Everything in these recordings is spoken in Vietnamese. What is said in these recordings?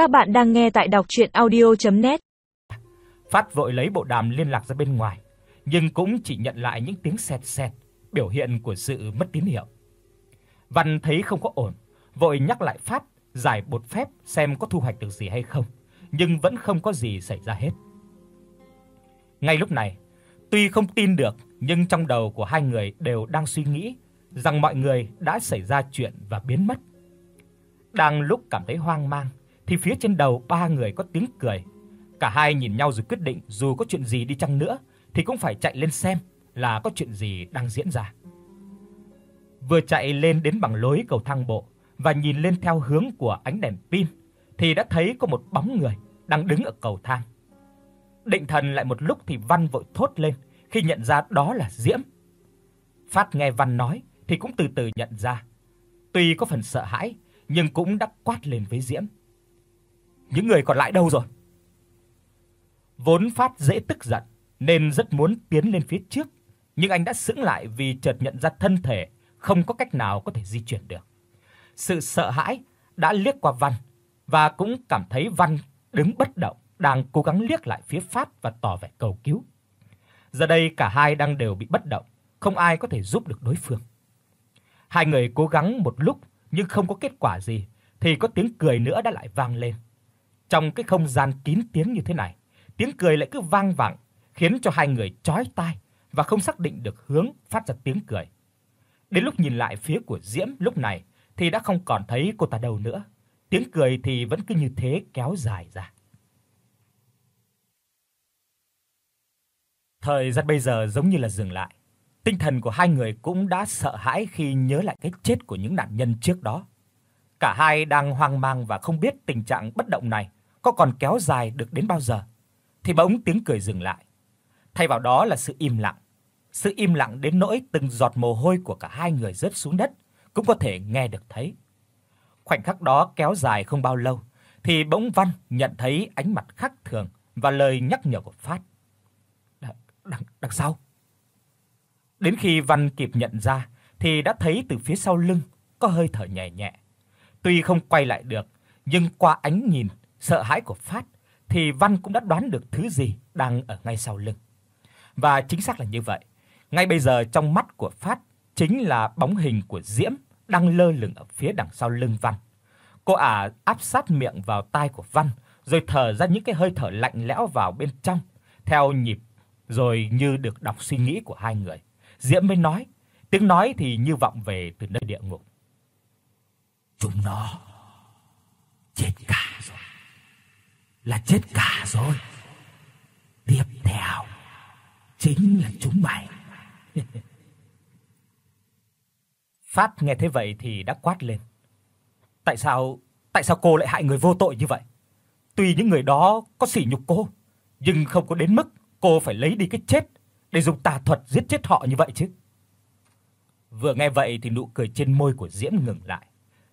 Các bạn đang nghe tại đọc audio net Phát vội lấy bộ đàm liên lạc ra bên ngoài, nhưng cũng chỉ nhận lại những tiếng sẹt sẹt, biểu hiện của sự mất tín hiệu. Văn thấy không có ổn, vội nhắc lại Phát giải bột phép xem có thu hoạch được gì hay không, nhưng vẫn không có gì xảy ra hết. Ngay lúc này, tuy không tin được, nhưng trong đầu của hai người đều đang suy nghĩ rằng mọi người đã xảy ra chuyện và biến mất. Đang lúc cảm thấy hoang mang thì phía trên đầu ba người có tiếng cười. Cả hai nhìn nhau rồi quyết định dù có chuyện gì đi chăng nữa, thì cũng phải chạy lên xem là có chuyện gì đang diễn ra. Vừa chạy lên đến bằng lối cầu thang bộ và nhìn lên theo hướng của ánh đèn pin, thì đã thấy có một bóng người đang đứng ở cầu thang. Định thần lại một lúc thì Văn vội thốt lên khi nhận ra đó là Diễm. Phát nghe Văn nói thì cũng từ từ nhận ra. Tuy có phần sợ hãi, nhưng cũng đã quát lên với Diễm. Những người còn lại đâu rồi? Vốn Phát dễ tức giận nên rất muốn tiến lên phía trước, nhưng anh đã sững lại vì chợt nhận ra thân thể không có cách nào có thể di chuyển được. Sự sợ hãi đã liếc qua Văn và cũng cảm thấy Văn đứng bất động, đang cố gắng liếc lại phía Phát và tỏ vẻ cầu cứu. Giờ đây cả hai đang đều bị bất động, không ai có thể giúp được đối phương. Hai người cố gắng một lúc nhưng không có kết quả gì thì có tiếng cười nữa đã lại vang lên. Trong cái không gian kín tiếng như thế này, tiếng cười lại cứ vang vẳng, khiến cho hai người chói tai và không xác định được hướng phát ra tiếng cười. Đến lúc nhìn lại phía của Diễm lúc này thì đã không còn thấy cô ta đâu nữa. Tiếng cười thì vẫn cứ như thế kéo dài ra. Thời gian bây giờ giống như là dừng lại. Tinh thần của hai người cũng đã sợ hãi khi nhớ lại cái chết của những nạn nhân trước đó. Cả hai đang hoang mang và không biết tình trạng bất động này có còn kéo dài được đến bao giờ. Thì bỗng tiếng cười dừng lại. Thay vào đó là sự im lặng. Sự im lặng đến nỗi từng giọt mồ hôi của cả hai người rớt xuống đất cũng có thể nghe được thấy. Khoảnh khắc đó kéo dài không bao lâu thì bỗng Văn nhận thấy ánh mặt khác thường và lời nhắc nhở của Phát. Đằng đằng, đằng sau. Đến khi Văn kịp nhận ra thì đã thấy từ phía sau lưng có hơi thở nhẹ nhẹ. Tuy không quay lại được, nhưng qua ánh nhìn sợ hãi của Phát thì Văn cũng đã đoán được thứ gì đang ở ngay sau lưng. Và chính xác là như vậy. Ngay bây giờ trong mắt của Phát chính là bóng hình của Diễm đang lơ lửng ở phía đằng sau lưng Văn. Cô ả áp sát miệng vào tai của Văn, rồi thở ra những cái hơi thở lạnh lẽo vào bên trong, theo nhịp rồi như được đọc suy nghĩ của hai người. Diễm mới nói, tiếng nói thì như vọng về từ nơi địa ngục. Chúng nó chết cả. Là chết cả rồi. Tiếp theo chính là chúng mày. Phát nghe thế vậy thì đã quát lên. Tại sao, tại sao cô lại hại người vô tội như vậy? Tuy những người đó có sỉ nhục cô, nhưng không có đến mức cô phải lấy đi cái chết để dùng tà thuật giết chết họ như vậy chứ. Vừa nghe vậy thì nụ cười trên môi của Diễm ngừng lại,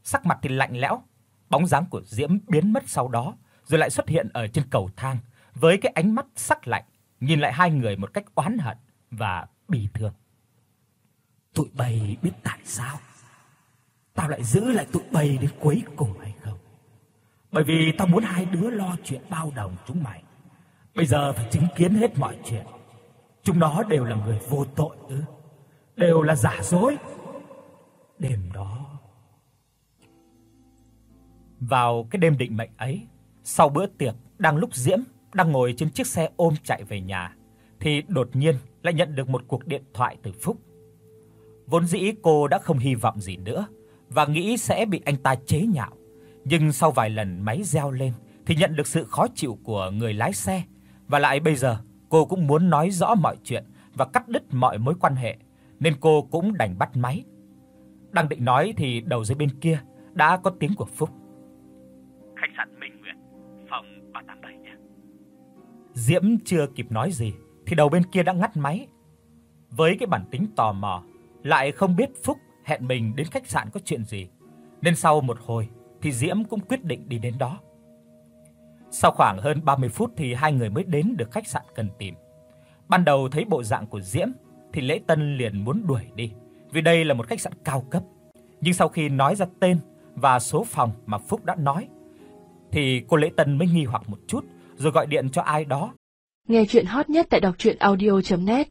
sắc mặt thì lạnh lẽo, bóng dáng của Diễm biến mất sau đó, rồi lại xuất hiện ở trên cầu thang với cái ánh mắt sắc lạnh, nhìn lại hai người một cách oán hận và bi thương. Tụi bay biết tại sao tao lại giữ lại tụi bay đến cuối cùng hay không? Bởi vì tao muốn hai đứa lo chuyện bao đồng chúng mày. Bây giờ phải chứng kiến hết mọi chuyện. Chúng nó đều là người vô tội ư? Đều là giả dối. Đêm đó vào cái đêm định mệnh ấy, sau bữa tiệc, đang lúc Diễm đang ngồi trên chiếc xe ôm chạy về nhà thì đột nhiên lại nhận được một cuộc điện thoại từ Phúc. Vốn dĩ cô đã không hy vọng gì nữa và nghĩ sẽ bị anh ta chế nhạo, nhưng sau vài lần máy reo lên thì nhận được sự khó chịu của người lái xe và lại bây giờ cô cũng muốn nói rõ mọi chuyện và cắt đứt mọi mối quan hệ, nên cô cũng đành bắt máy. Đang định nói thì đầu dây bên kia đã có tiếng của Phúc. Khách sạn Minh Nguyệt, phòng 387 nhé. Diễm chưa kịp nói gì thì đầu bên kia đã ngắt máy. Với cái bản tính tò mò, lại không biết Phúc hẹn mình đến khách sạn có chuyện gì, nên sau một hồi thì Diễm cũng quyết định đi đến đó. Sau khoảng hơn 30 phút thì hai người mới đến được khách sạn cần tìm. Ban đầu thấy bộ dạng của Diễm thì Lễ Tân liền muốn đuổi đi, vì đây là một khách sạn cao cấp. Nhưng sau khi nói ra tên và số phòng mà Phúc đã nói thì cô Lễ Tân mới nghi hoặc một chút, rồi gọi điện cho ai đó. Nghe chuyện hot nhất tại đọc audio net